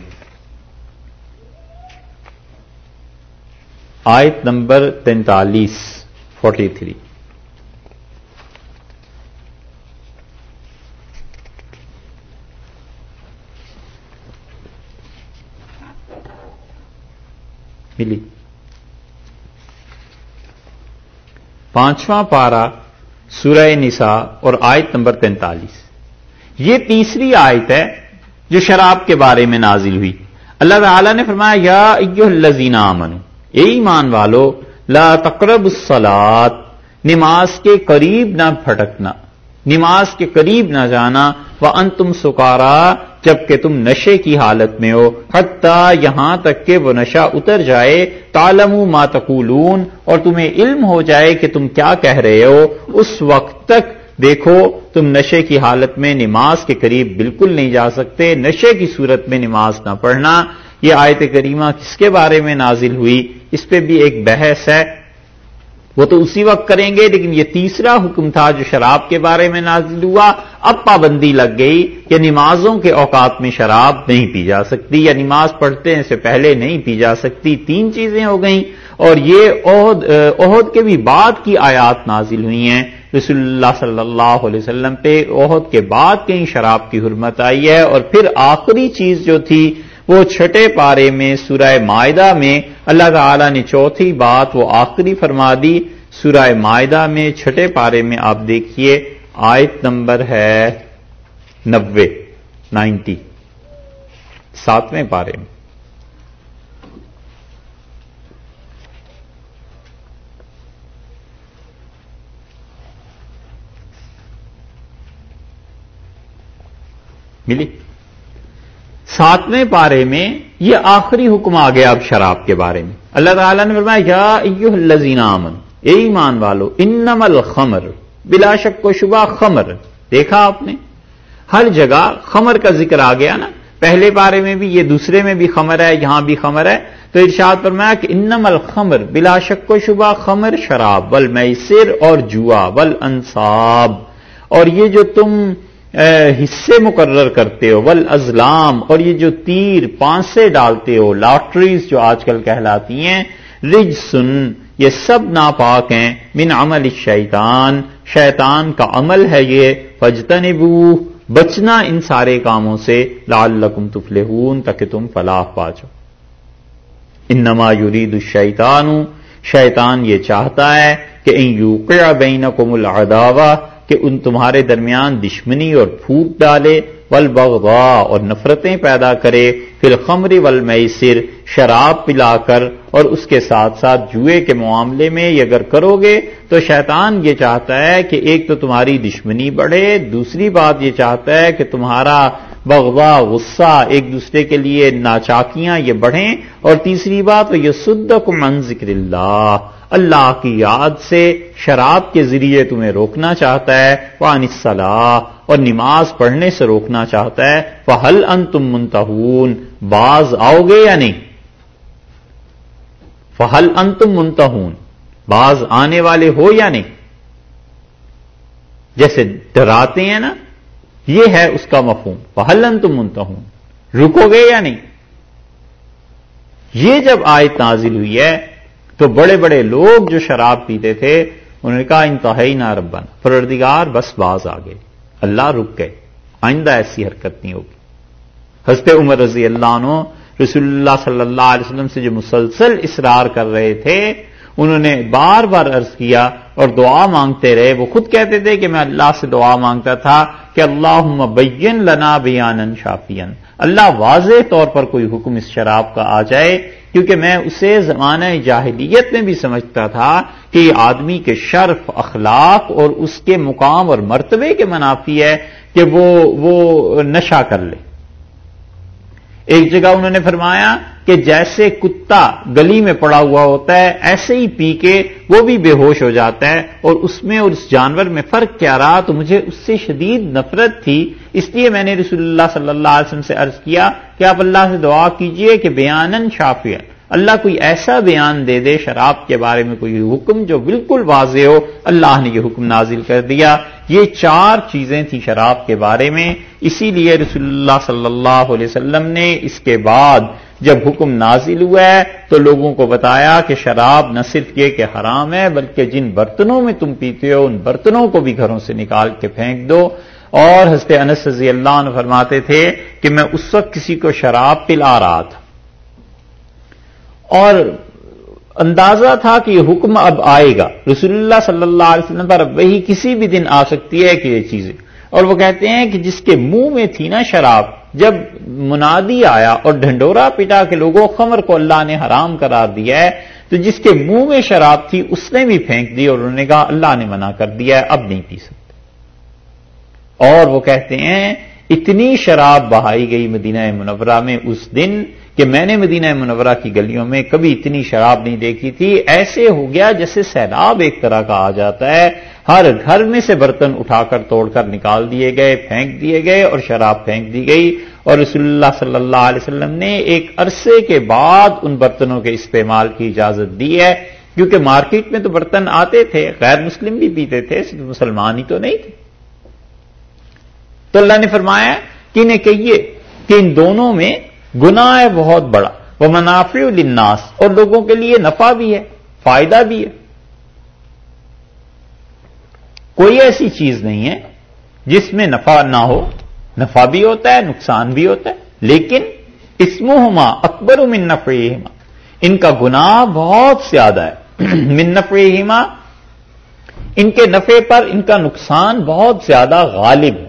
آیت نمبر تینتالیس فورٹی تھری ملی۔ پانچواں پارا سورہ نساء اور آیت نمبر تینتالیس۔ یہ تیسری آیت ہے جو شراب کے بارے میں نازل ہوئی۔ اللہ تعالی نے فرمایا، یا الزین امن اے ایمان والو، لا تقرب الصلاط نماز کے قریب نہ پھٹکنا نماز کے قریب نہ جانا وہ ان تم سکارا جبکہ تم نشے کی حالت میں ہو، حتیٰ یہاں تک کہ وہ نشہ اتر جائے تالم ما تقولون، اور تمہیں علم ہو جائے کہ تم کیا کہہ رہے ہو۔ اس وقت تک دیکھو، تم نشے کی حالت میں نماز کے قریب بالکل نہیں جا سکتے، نشے کی صورت میں نماز نہ پڑھنا۔ یہ آیت کریمہ کس کے بارے میں نازل ہوئی؟ اس پہ بھی ایک بحث ہے۔ وہ تو اسی وقت کریں گے، لیکن یہ تیسرا حکم تھا جو شراب کے بارے میں نازل ہوا۔ اب پابندی لگ گئی کہ نمازوں کے اوقات میں شراب نہیں پی جا سکتی یا نماز پڑھتے ہیں سے پہلے نہیں پی جا سکتی۔ تین چیزیں ہو گئیں۔ اور یہ عہد عہد کے بھی بعد کی آیات نازل ہوئی ہیں۔ رسول اللہ صلی اللہ علیہ وسلم پہ عہد کے بعد کہیں شراب کی حرمت آئی ہے۔ اور پھر آخری چیز جو تھی وہ چھٹے پارے میں سورہ معدہ میں اللہ تعالی نے چوتھی بات وہ آخری فرما دی۔ سورہ معدہ میں چھٹے پارے میں آپ دیکھیے، آیت نمبر ہے نبے نائنٹی، ساتویں پارے میں۔ ملی؟ ساتویں پارے میں یہ آخری حکم آ گیا اب شراب کے بارے میں۔ اللہ تعالیٰ نے فرمایا، یا ایوہ الذین آمن اے ایمان والو انم الخمر، بلا شک و شبہ خمر۔ دیکھا آپ نے؟ ہر جگہ خمر کا ذکر آ گیا نا۔ پہلے پارے میں بھی، یہ دوسرے میں بھی خمر ہے، یہاں بھی خمر ہے۔ تو ارشاد فرمایا کہ انم الخمر، بلا شک و شبہ خمر، شراب ول میسر اور جوا ول انصاب اور یہ جو تم حصے مقرر کرتے ہو ول ازلام اور یہ جو تیر پانسے ڈالتے ہو، لاٹریز جو آج کل کہلاتی ہیں رج سن یہ سب ناپاک ہیں، من عمل شیطان شیطان کا عمل ہے یہ فجتنبو بچنا ان سارے کاموں سے لال لکم تفلحون، تاکہ تم فلاح پا جاؤ۔ انما یرید الشیطان، شیطان یہ چاہتا ہے کہ ان یوقع بینکم العداوہ کہ ان تمہارے درمیان دشمنی اور پھوٹ ڈالے والبغضاء اور نفرتیں پیدا کرے پھر خمری والمیسر شراب پلا کر اور اس کے ساتھ ساتھ جوئے کے معاملے میں یہ اگر کرو گے تو شیطان یہ چاہتا ہے کہ ایک تو تمہاری دشمنی بڑھے، دوسری بات یہ چاہتا ہے کہ تمہارا بغوا غصہ ایک دوسرے کے لیے ناچاکیاں یہ بڑھیں اور تیسری بات یہ سدک من ذکر اللہ اللہ کی یاد سے شراب کے ذریعے تمہیں روکنا چاہتا ہے وہ انصلاح اور نماز پڑھنے سے روکنا چاہتا ہے وہ حل ان تم منتہون باز آؤ گے یا نہیں؟ فہل ان تم منتہون باز آنے والے ہو یا نہیں؟ جیسے ڈراتے ہیں نا، یہ ہے اس کا مفہوم۔ فہل ان تم منتہون رکو گے یا نہیں؟ یہ جب آیت نازل ہوئی ہے، تو بڑے بڑے لوگ جو شراب پیتے تھے، انہوں نے کہا انتہائی نہ ربن پردگار بس باز آ گئے، اللہ رک گئے، آئندہ ایسی حرکت نہیں ہوگی۔ حضرت عمر رضی اللہ عنہ رسول اللہ صلی اللہ علیہ وسلم سے جو مسلسل اسرار کر رہے تھے، انہوں نے بار بار عرض کیا اور دعا مانگتے رہے۔ وہ خود کہتے تھے کہ میں اللہ سے دعا مانگتا تھا کہ اللہ مبین لنا بیان شافین اللہ واضح طور پر کوئی حکم اس شراب کا آ جائے، کیونکہ میں اسے زمانہ جاہلیت میں بھی سمجھتا تھا کہ یہ آدمی کے شرف، اخلاق اور اس کے مقام اور مرتبے کے منافی ہے کہ وہ وہ نشہ کر لے۔ ایک جگہ انہوں نے فرمایا کہ جیسے کتا گلی میں پڑا ہوا ہوتا ہے، ایسے ہی پی کے وہ بھی بے ہوش ہو جاتا ہے اور اس میں اور اس جانور میں فرق کیا رہا تو مجھے اس سے شدید نفرت تھی۔ اس لیے میں نے رسول اللہ صلی اللہ علیہ وسلم سے عرض کیا کہ آپ اللہ سے دعا کیجیے کہ بیانن شافیہ اللہ کوئی ایسا بیان دے دے شراب کے بارے میں کوئی حکم جو بالکل واضح ہو، اللہ نے یہ حکم نازل کر دیا۔ یہ چار چیزیں تھیں شراب کے بارے میں۔ اسی لیے رسول اللہ صلی اللہ علیہ وسلم نے اس کے بعد جب حکم نازل ہوا ہے تو لوگوں کو بتایا کہ شراب نہ صرف یہ کہ حرام ہے، بلکہ جن برتنوں میں تم پیتے ہو، ان برتنوں کو بھی گھروں سے نکال کے پھینک دو۔ اور حضرت انس رضی اللہ عنہ فرماتے تھے کہ میں اس وقت کسی کو شراب پلا رہا تھا۔ اور اندازہ تھا کہ یہ حکم اب آئے گا۔ رسول اللہ صلی اللہ علیہ وسلم پر اب وہی کسی بھی دن آ سکتی ہے کہ یہ چیزیں۔ اور وہ کہتے ہیں کہ جس کے منہ میں تھی نا شراب، جب منادی آیا اور ڈھنڈورا پٹا کے لوگوں خمر کو اللہ نے حرام قرار دیا ہے، تو جس کے منہ میں شراب تھی اس نے بھی پھینک دی اور انہوں نے کہا اللہ نے منع کر دیا ہے، اب نہیں پی سکتے۔ اور وہ کہتے ہیں اتنی شراب بہائی گئی مدینہ منورہ میں اس دن کہ میں نے مدینہ منورہ کی گلیوں میں کبھی اتنی شراب نہیں دیکھی تھی۔ ایسے ہو گیا جیسے سیلاب ایک طرح کا آ جاتا ہے۔ ہر گھر میں سے برتن اٹھا کر توڑ کر نکال دیے گئے، پھینک دیے گئے اور شراب پھینک دی گئی۔ اور رسول اللہ صلی اللہ علیہ وسلم نے ایک عرصے کے بعد ان برتنوں کے استعمال کی اجازت دی ہے۔ کیونکہ مارکیٹ میں تو برتن آتے تھے، غیر مسلم بھی پیتے تھے، صرف مسلمان ہی تو نہیں تھے۔ تو اللہ نے فرمایا کہ انہیں کہیے کہ ان دونوں میں گنا ہے بہت بڑا، وہ منافع الناس اور لوگوں کے لیے نفع بھی ہے، فائدہ بھی ہے۔ کوئی ایسی چیز نہیں ہے جس میں نفع نہ ہو، نفع بھی ہوتا ہے، نقصان بھی ہوتا ہے، لیکن اسمہما اکبر من نفعہما، ان کا گناہ بہت زیادہ ہے۔ من نفعہما، ان کے نفع پر ان کا نقصان بہت زیادہ غالب۔ ہے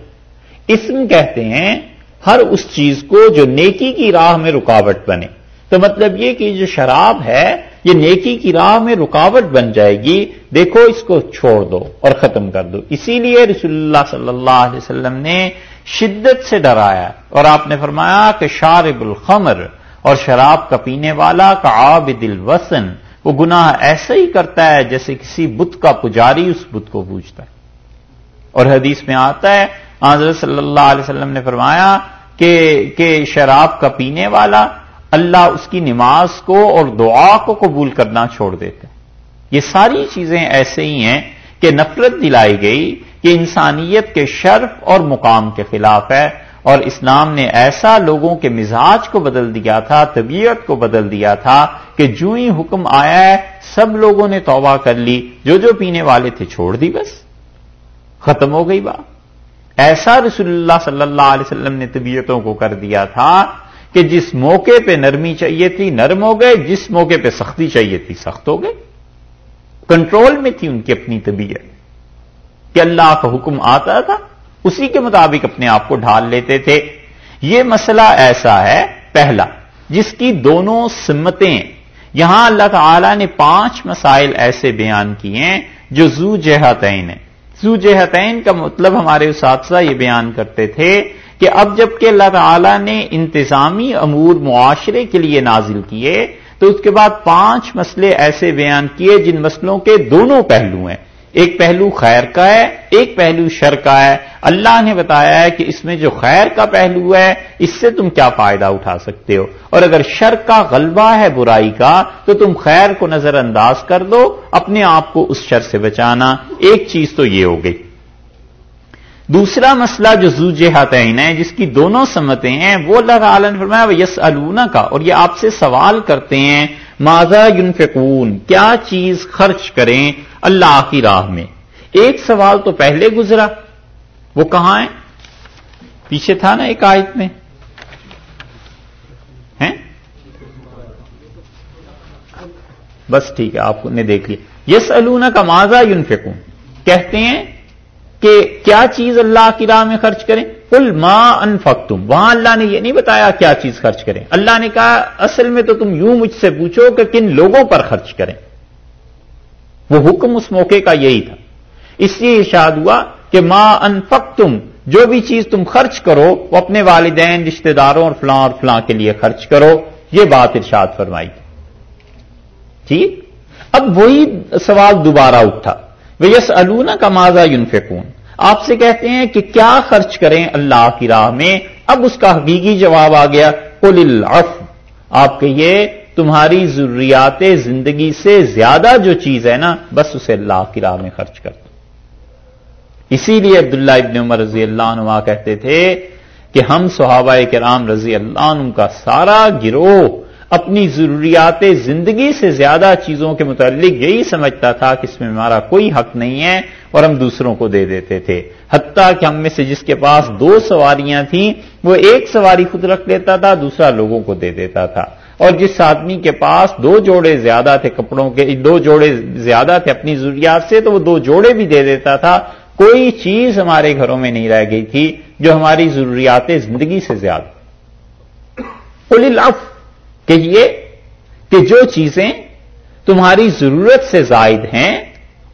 اسم کہتے ہیں، ہر اس چیز کو جو نیکی کی راہ میں رکاوٹ بنے۔ تو مطلب یہ کہ جو شراب ہے، یہ نیکی کی راہ میں رکاوٹ بن جائے گی۔ دیکھو، اس کو چھوڑ دو اور ختم کر دو۔ اسی لیے رسول اللہ صلی اللہ علیہ وسلم نے شدت سے ڈرایا۔ اور آپ نے فرمایا کہ شارب الخمر اور شراب کا پینے والا، کا عابد الوسن وہ گناہ ایسا ہی کرتا ہے جیسے کسی بت کا پجاری اس بت کو پوچھتا ہے۔ اور حدیث میں آتا ہے حضرت صلی اللہ علیہ وسلم نے فرمایا کہ کہ شراب کا پینے والا اللہ اس کی نماز کو اور دعا کو قبول کرنا چھوڑ دیتے یہ ساری چیزیں ایسے ہی ہیں کہ نفرت دلائی گئی کہ انسانیت کے شرف اور مقام کے خلاف ہے اور اسلام نے ایسا لوگوں کے مزاج کو بدل دیا تھا، طبیعت کو بدل دیا تھا کہ جو ہی حکم آیا ہے، سب لوگوں نے توبہ کر لی، جو جو پینے والے تھے چھوڑ دی بس۔ ختم ہو گئی بات۔ ایسا رسول اللہ صلی اللہ علیہ وسلم نے طبیعتوں کو کر دیا تھا کہ جس موقع پہ نرمی چاہیے تھی، نرم ہو گئے، جس موقع پہ سختی چاہیے تھی، سخت ہو گئے۔ کنٹرول میں تھی ان کی اپنی طبیعت۔ کہ اللہ کا حکم آتا تھا، اسی کے مطابق اپنے آپ کو ڈھال لیتے تھے۔ یہ مسئلہ ایسا ہے، پہلا، جس کی دونوں سمتیں، یہاں اللہ تعالی نے پانچ مسائل ایسے بیان کیے ہیں جو زو جہتین ہیں۔ زو جہتین کا مطلب ہمارے اساتذہ یہ بیان کرتے تھے کہ اب جبکہ اللہ تعالی نے انتظامی امور معاشرے کے لیے نازل کیے، تو اس کے بعد پانچ مسئلے ایسے بیان کیے جن مسئلوں کے دونوں پہلو ہیں۔ ایک پہلو خیر کا ہے، ایک پہلو شر کا ہے۔ اللہ نے بتایا ہے کہ اس میں جو خیر کا پہلو ہے، اس سے تم کیا فائدہ اٹھا سکتے ہو؟ اور اگر شر کا غلبہ ہے برائی کا، تو تم خیر کو نظر انداز کر دو، اپنے آپ کو اس شر سے بچانا۔ ایک چیز تو یہ ہو گئی۔ دوسرا مسئلہ جو زو جہاتین ہے، جس کی دونوں سمتیں ہیں، وہ اللہ تعالیٰ نے فرمایا یس الونا کا اور یہ آپ سے سوال کرتے ہیں ماضا یونفقون کیا چیز خرچ کریں اللہ کی راہ میں۔ ایک سوال تو پہلے گزرا۔ وہ کہاں ہے؟ پیچھے تھا نا ایک آیت میں۔ بس ٹھیک ہے، آپ نے دیکھ لیا۔ یس الونا کا ماضا یونفقون کہتے ہیں کہ کیا چیز اللہ کی راہ میں خرچ کریں؟ کل ماں انفقتم۔ وہاں اللہ نے یہ نہیں بتایا کیا چیز خرچ کریں۔ اللہ نے کہا، اصل میں تو تم یوں مجھ سے پوچھو کہ کن لوگوں پر خرچ کریں۔ وہ حکم اس موقع کا یہی تھا۔ اس لیے ارشاد ہوا کہ ماں انفقتم، جو بھی چیز تم خرچ کرو، وہ اپنے والدین، رشتہ داروں اور فلاں اور فلاں کے لیے خرچ کرو۔ یہ بات ارشاد فرمائی ٹھیک جی؟ اب وہی سوال دوبارہ اٹھا۔ وہ یس الونا کا ماضا یونفقون آپ سے کہتے ہیں کہ کیا خرچ کریں اللہ کی راہ میں؟ اب اس کا حقیقی جواب آ گیا کل العف آپ کہیے تمہاری ضروریات زندگی سے زیادہ جو چیز ہے نا، بس اسے اللہ کی راہ میں خرچ کر دو۔ اسی لیے عبداللہ ابن عمر رضی اللہ عنہ کہتے تھے کہ ہم صحابہ کرام رضی اللہ عنہ کا سارا گروہ اپنی ضروریات زندگی سے زیادہ چیزوں کے متعلق یہی سمجھتا تھا کہ اس میں ہمارا کوئی حق نہیں ہے اور ہم دوسروں کو دے دیتے تھے۔ حتیٰ کہ ہم میں سے جس کے پاس دو سواریاں تھیں، وہ ایک سواری خود رکھ لیتا تھا، دوسرا لوگوں کو دے دیتا تھا۔ اور جس آدمی کے پاس دو جوڑے زیادہ تھے کپڑوں کے، دو جوڑے زیادہ تھے اپنی ضروریات سے، تو وہ دو جوڑے بھی دے دیتا تھا، کوئی چیز ہمارے گھروں میں نہیں رہ گئی تھی جو ہماری ضروریات زندگی سے زیادہ۔ کہیے کہ جو چیزیں تمہاری ضرورت سے زائد ہیں،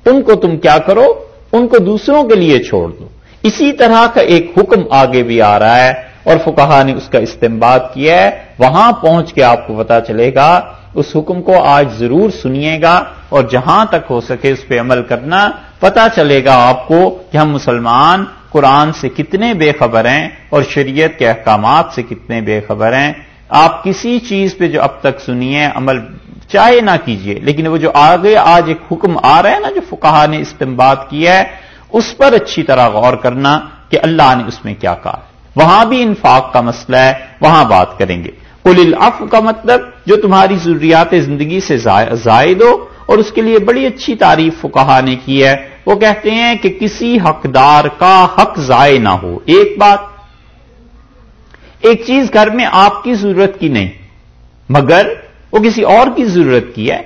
ان کو تم کیا کرو؟ ان کو دوسروں کے لیے چھوڑ دو۔ اسی طرح کا ایک حکم آگے بھی آ رہا ہے۔ اور فکہ نے اس کا استعمال کیا ہے۔ وہاں پہنچ کے آپ کو پتا چلے گا، اس حکم کو آج ضرور سنیے گا اور جہاں تک ہو سکے اس پہ عمل کرنا۔ پتا چلے گا آپ کو کہ ہم مسلمان قرآن سے کتنے بے خبر ہیں اور شریعت کے احکامات سے کتنے بے خبر ہیں۔ آپ کسی چیز پہ جو اب تک سنیے، عمل چاہے نہ کیجیے لیکن وہ جو آگے آج ایک حکم آ رہا ہے نا جو فکہ نے استعمال کیا ہے، اس پر اچھی طرح غور کرنا کہ اللہ نے اس میں کیا کہا۔ وہاں بھی انفاق کا مسئلہ ہے، وہاں بات کریں گے۔ کل الف کا مطلب جو تمہاری ضروریات زندگی سے زائد ہو اور اس کے لیے بڑی اچھی تعریف فکہ نے کی ہے، وہ کہتے ہیں کہ کسی حقدار کا حق ضائع نہ ہو۔ ایک بات، ایک چیز گھر میں آپ کی ضرورت کی نہیں، مگر وہ کسی اور کی ضرورت کی ہے۔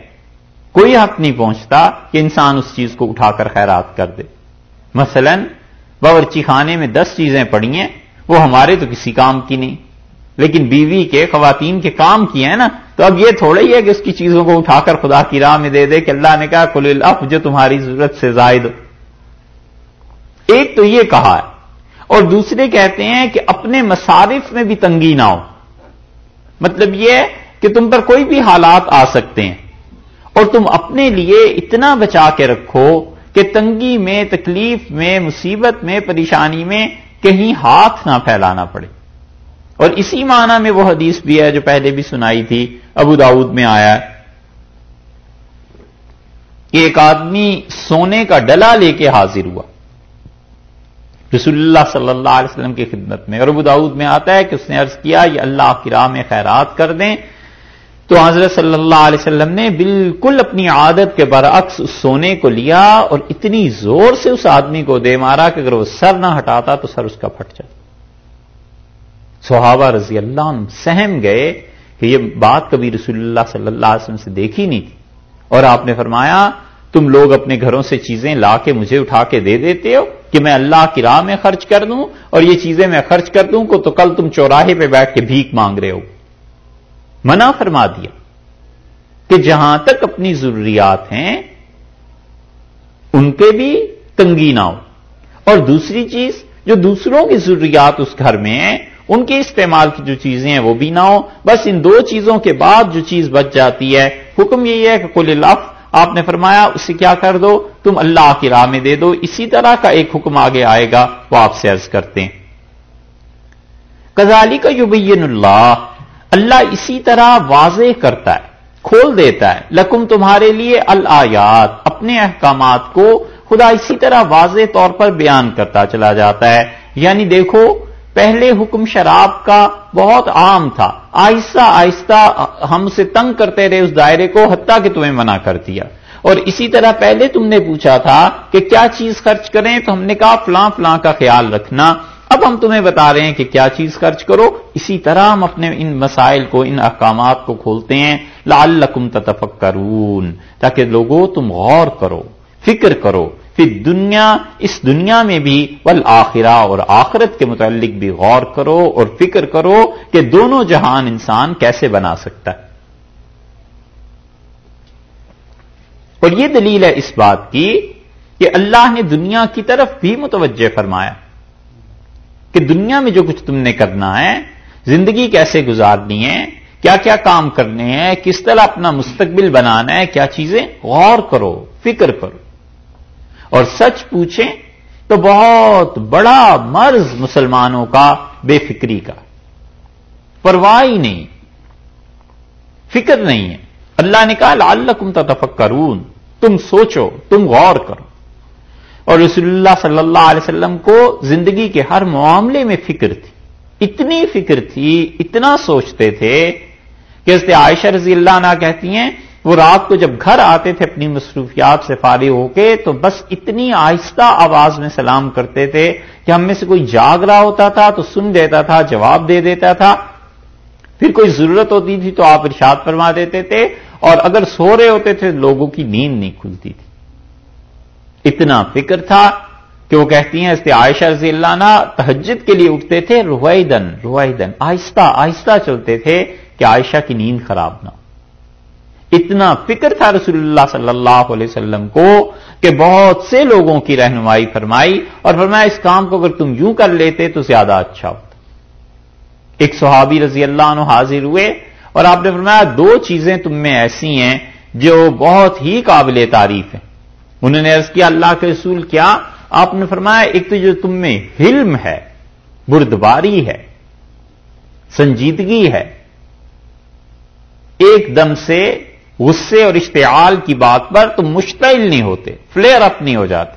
کوئی حق نہیں پہنچتا کہ انسان اس چیز کو اٹھا کر خیرات کر دے۔ مثلا باورچی خانے میں دس چیزیں پڑی ہیں وہ ہمارے تو کسی کام کی نہیں۔ لیکن بیوی کے خواتین کے کام کی ہیں نا، تو اب یہ تھوڑا ہی ہے کہ اس کی چیزوں کو اٹھا کر خدا کی راہ میں دے دے کہ اللہ نے کہا کل الف جو تمہاری ضرورت سے زائد۔ ہو ایک تو یہ کہا ہے، اور دوسرے کہتے ہیں کہ اپنے مصارف میں بھی تنگی نہ ہو۔ مطلب یہ ہے کہ تم پر کوئی بھی حالات آ سکتے ہیں، اور تم اپنے لیے اتنا بچا کے رکھو کہ تنگی میں، تکلیف میں، مصیبت میں، پریشانی میں کہیں ہاتھ نہ پھیلانا پڑے۔ اور اسی معنی میں وہ حدیث بھی ہے جو پہلے بھی سنائی تھی، ابو داود میں آیا۔ ہے کہ ایک آدمی سونے کا ڈلا لے کے حاضر ہوا۔ رسول اللہ صلی اللہ علیہ وسلم کی خدمت میں، اور ابو داود میں آتا ہے کہ اس نے عرض کیا، یہ اللہ کی راہ میں خیرات کر دیں تو حضرت صلی اللہ علیہ وسلم نے بالکل اپنی عادت کے برعکس اس سونے کو لیا اور اتنی زور سے اس آدمی کو دے مارا کہ اگر وہ سر نہ ہٹاتا تو سر اس کا پھٹ جاتا۔ صحابہ رضی اللہ عنہ سہم گئے کہ یہ بات کبھی رسول اللہ صلی اللہ علیہ وسلم سے دیکھی نہیں تھی۔ اور آپ نے فرمایا، تم لوگ اپنے گھروں سے چیزیں لا کے مجھے اٹھا کے دے دیتے ہو کہ میں اللہ کی راہ میں خرچ کر دوں اور یہ چیزیں میں خرچ کر دوں کو تو کل تم چوراہے پہ بیٹھ کے بھیک مانگ رہے ہو۔ منع فرما دیا کہ جہاں تک اپنی ضروریات ہیں، ان کے بھی تنگی نہ ہو۔ اور دوسری چیز، جو دوسروں کی ضروریات اس گھر میں ہیں، ان کے استعمال کی جو چیزیں ہیں، وہ بھی نہ ہو بس ان دو چیزوں کے بعد جو چیز بچ جاتی ہے، حکم یہی ہے کہ کل لف آپ نے فرمایا اسے کیا کر دو؟ تم اللہ کی راہ میں دے دو۔ اسی طرح کا ایک حکم آگے آئے گا، وہ آپ سے عرض کرتے ہیں۔ کزالی کا یبین اللہ اللہ اسی طرح واضح کرتا ہے، کھول دیتا ہے۔ لکم تمہارے لیے الآیات، اپنے احکامات کو خدا اسی طرح واضح طور پر بیان کرتا چلا جاتا ہے۔ یعنی دیکھو، پہلے حکم شراب کا بہت عام تھا۔ آہستہ آہستہ ہم سے تنگ کرتے رہے اس دائرے کو، حتیٰ کہ تمہیں منع کر دیا۔ اور اسی طرح پہلے تم نے پوچھا تھا کہ کیا چیز خرچ کریں، تو ہم نے کہا فلاں فلاں کا خیال رکھنا۔ ہم تمہیں بتا رہے ہیں کہ کیا چیز خرچ کرو، اسی طرح ہم اپنے ان مسائل کو، ان احکامات کو کھولتے ہیں۔ لعلکم تتفکرون، تاکہ لوگوں تم غور کرو، فکر کرو۔ پھر دنیا اس دنیا میں بھی ول اور آخرت کے متعلق بھی غور کرو اور فکر کرو کہ دونوں جہان انسان کیسے بنا سکتا ہے۔ اور یہ دلیل ہے اس بات کی کہ اللہ نے دنیا کی طرف بھی متوجہ فرمایا۔ کہ دنیا میں جو کچھ تم نے کرنا ہے، زندگی کیسے گزارنی ہے، کیا کیا کام کرنے ہیں، کس طرح اپنا مستقبل بنانا ہے، کیا چیزیں غور کرو، فکر کرو۔ اور سچ پوچھیں تو بہت بڑا مرض مسلمانوں کا بے فکری کا۔ پرواہ ہی نہیں۔ فکر نہیں ہے۔ اللہ نے کہا اللہ کم تفکرون تم سوچو، تم غور کرو۔ اور رسول اللہ صلی اللہ علیہ وسلم کو زندگی کے ہر معاملے میں فکر تھی۔ اتنی فکر تھی، اتنا سوچتے تھے کہ اس عائشہ رضی اللہ عنہ کہتی ہیں، وہ رات کو جب گھر آتے تھے اپنی مصروفیات سے فارغ ہو کے، تو بس اتنی آہستہ آواز میں سلام کرتے تھے کہ ہم میں سے کوئی جاگ رہا ہوتا تھا، تو سن دیتا تھا، جواب دے دیتا تھا۔ پھر کوئی ضرورت ہوتی تھی تو آپ ارشاد فرما دیتے تھے، اور اگر سو رہے ہوتے تھے، لوگوں کی نیند نہیں کھلتی تھی۔ اتنا فکر تھا کہ وہ کہتی ہیں عائشہ رضی اللہ عنہ تہجد کے لیے اٹھتے تھے رویدن رویدن آہستہ آہستہ چلتے تھے کہ عائشہ کی نیند خراب نہ اتنا فکر تھا رسول اللہ صلی اللہ علیہ وسلم کو کہ بہت سے لوگوں کی رہنمائی فرمائی اور فرمایا، اس کام کو اگر تم یوں کر لیتے تو زیادہ اچھا ہوتا۔ ایک صحابی رضی اللہ عنہ حاضر ہوئے اور آپ نے فرمایا، دو چیزیں تم میں ایسی ہیں جو بہت ہی قابل تعریف ہیں۔ انہوں نے عرض کیا، اللہ کے رسول کیا؟ آپ نے فرمایا، ایک تو جو تم میں حلم ہے، بردباری ہے، سنجیدگی ہے، ایک دم سے غصے اور اشتعال کی بات پر تم مشتعل نہیں ہوتے فلیئر اپ نہیں ہو جاتے۔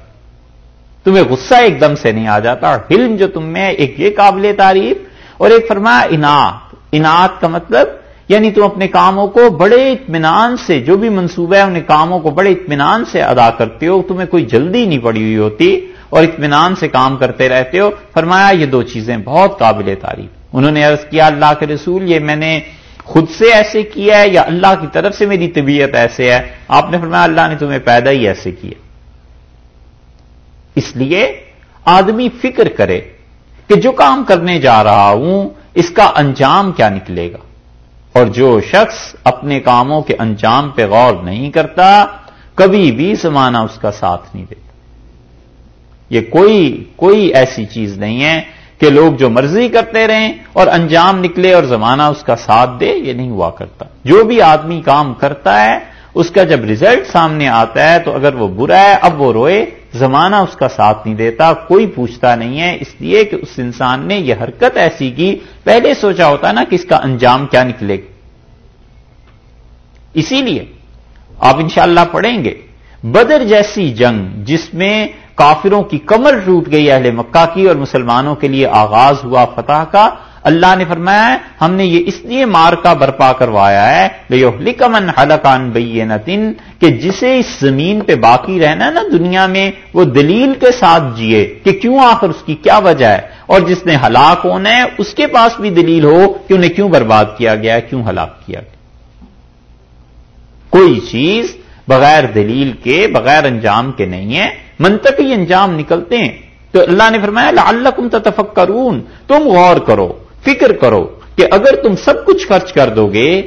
تمہیں غصہ ایک دم سے نہیں آ جاتا، اور حلم جو تم میں ایک یہ قابل تعریف۔ اور ایک فرمایا انعت انعت کا مطلب یعنی تم اپنے کاموں کو بڑے اطمینان سے، جو بھی منصوبہ ہے، انہیں کاموں کو بڑے اطمینان سے ادا کرتے ہو، تمہیں کوئی جلدی نہیں پڑی ہوئی ہوتی اور اطمینان سے کام کرتے رہتے ہو۔ فرمایا، یہ دو چیزیں بہت قابل تعریف۔ انہوں نے عرض کیا، اللہ کے رسول، یہ میں نے خود سے ایسے کیا ہے یا اللہ کی طرف سے میری طبیعت ایسے ہے؟ آپ نے فرمایا، اللہ نے تمہیں پیدا ہی ایسے کیا۔ اس لیے آدمی فکر کرے کہ جو کام کرنے جا رہا ہوں، اس کا انجام کیا نکلے گا؟ اور جو شخص اپنے کاموں کے انجام پہ غور نہیں کرتا، کبھی بھی زمانہ اس کا ساتھ نہیں دیتا۔ یہ کوئی کوئی ایسی چیز نہیں ہے کہ لوگ جو مرضی کرتے رہیں اور انجام نکلے اور زمانہ اس کا ساتھ دے، یہ نہیں ہوا کرتا۔ جو بھی آدمی کام کرتا ہے اس کا جب ریزلٹ سامنے آتا ہے تو اگر وہ برا ہے، اب وہ روئے، زمانہ اس کا ساتھ نہیں دیتا، کوئی پوچھتا نہیں ہے۔ اس لیے کہ اس انسان نے یہ حرکت ایسی کی، پہلے سوچا ہوتا نا کہ اس کا انجام کیا نکلے گا۔ اسی لیے آپ انشاءاللہ پڑھیں گے۔ بدر جیسی جنگ جس میں کافروں کی کمر ٹوٹ گئی اہل مکہ کی اور مسلمانوں کے لیے آغاز ہوا فتح کا۔ اللہ نے فرمایا ہم نے یہ اس لیے مار کا برپا کروایا ہے لکمن حلقان بین کہ جسے اس زمین پہ باقی رہنا نا دنیا میں، وہ دلیل کے ساتھ جیے کہ کیوں آخر اس کی کیا وجہ ہے۔ اور جس نے ہلاک ہونا ہے، اس کے پاس بھی دلیل ہو کہ انہیں کیوں برباد کیا گیا کیوں ہلاک کیا گیا کوئی چیز بغیر دلیل کے، بغیر انجام کے نہیں ہیں۔ منطقی انجام نکلتے ہیں۔ تو اللہ نے فرمایا، لعلکم تتفکرون۔ تم غور کرو، فکر کرو کہ اگر تم سب کچھ خرچ کر دو گے